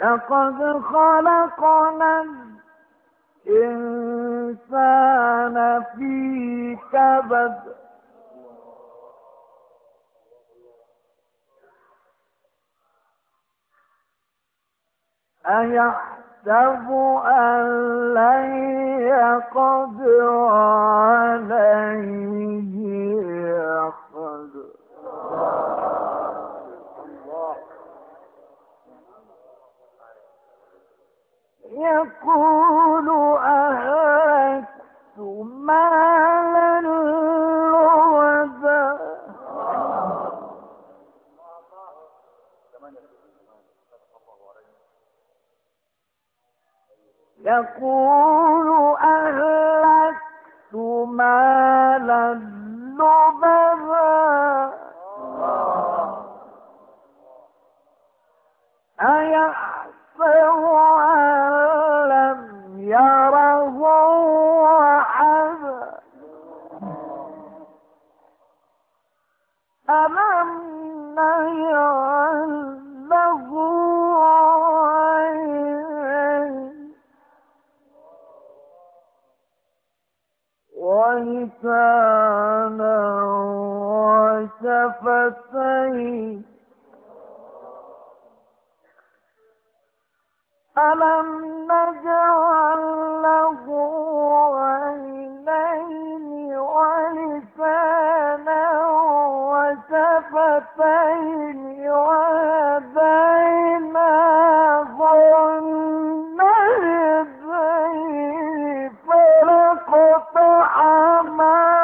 لقد خلقنا الإنسان في كبد. أيحسب أن لن يقدر عليه يقول أهلكت مالا لبدا أيحسب ألم نجعل له ولسانا وشفتين ألم نجعل وشفتين وهديناه النجدين فلقطعنا قوي